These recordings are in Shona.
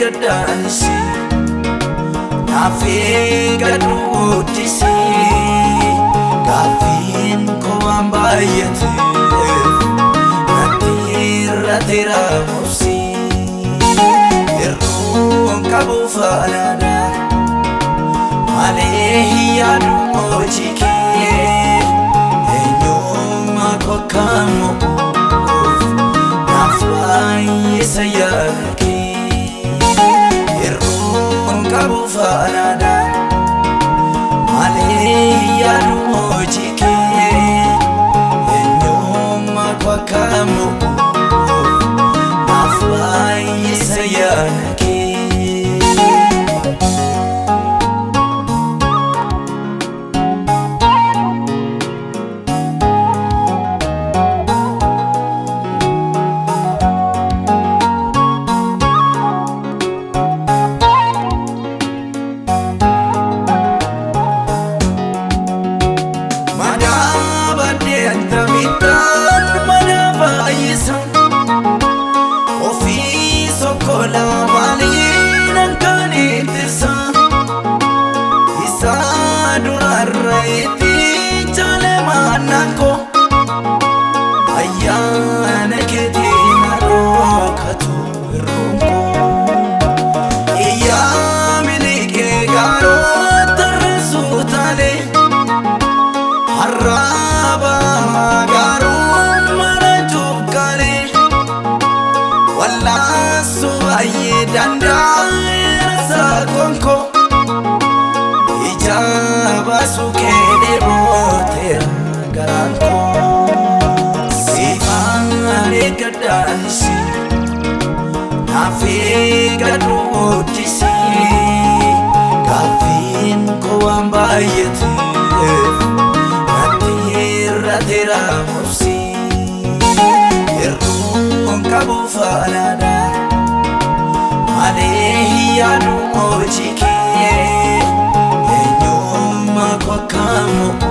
gaddaasi naafee gadhuuttisi gaaffiin kowaan baay'ate natti irra teeraa obsi yerroon qabu faanaadha malee yaadu hojii kee eenyummaa kokkaamuu naaf baay'isa yaadu. zvanada aleyanumojike enyuma kwakamo mafuaisayana down mosi erukonkabufarada malehiyanu ociki enyumakokamoko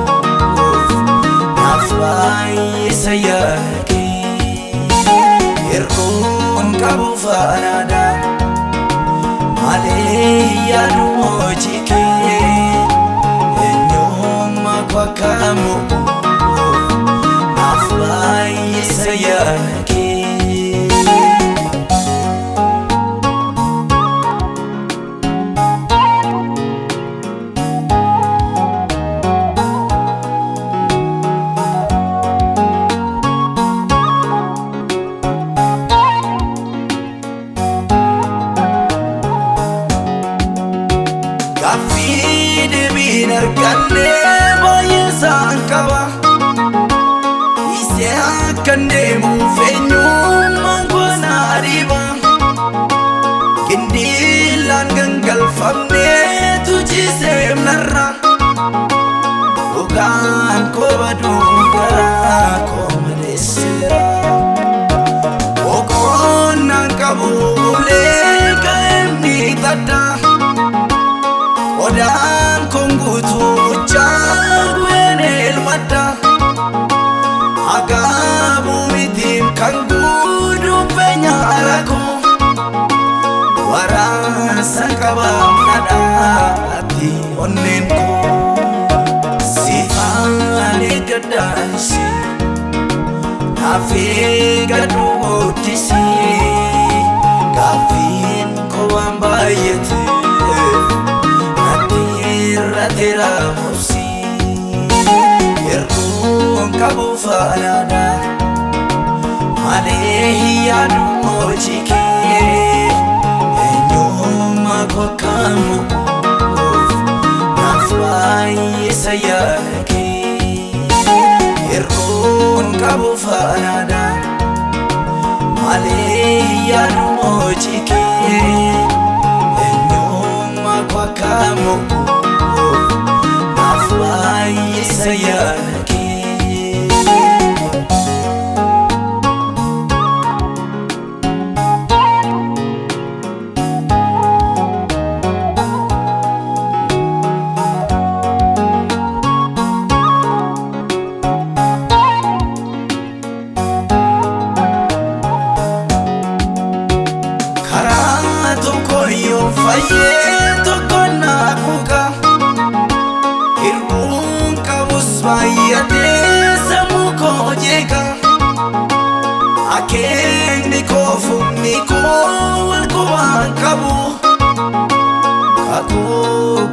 kan deemu feenyummaan gosa adiiba qindiilaan gangalfamneetu ciisee narra ogaan koo baduu. qaban dhadhaatti onneen koo siifaalee gaddaansi hafee gadhootisi gaafiin koo waan baay'ate nadhiirra teeraamusi yerroon qabu faanaadha malee yaadu hojii kee. wakanwa nafa yesayake yeron kabofanada male yarmochike enyoma kwakamo nafa yesayake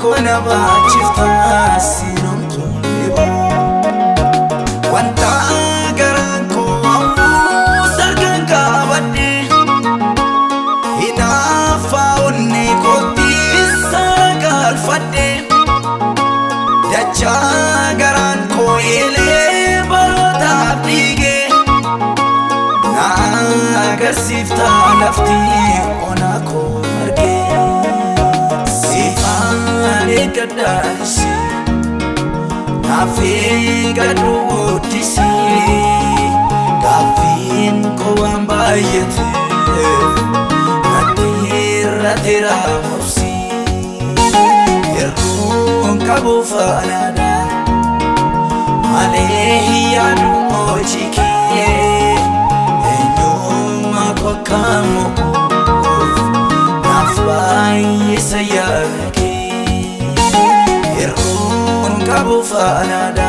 hakuna bahati fasi dasi nafika tukutisi kafin kuwambayeti natiratira musi erunkabufanada malehiyatumochikie enyuma kwakamuku ቃና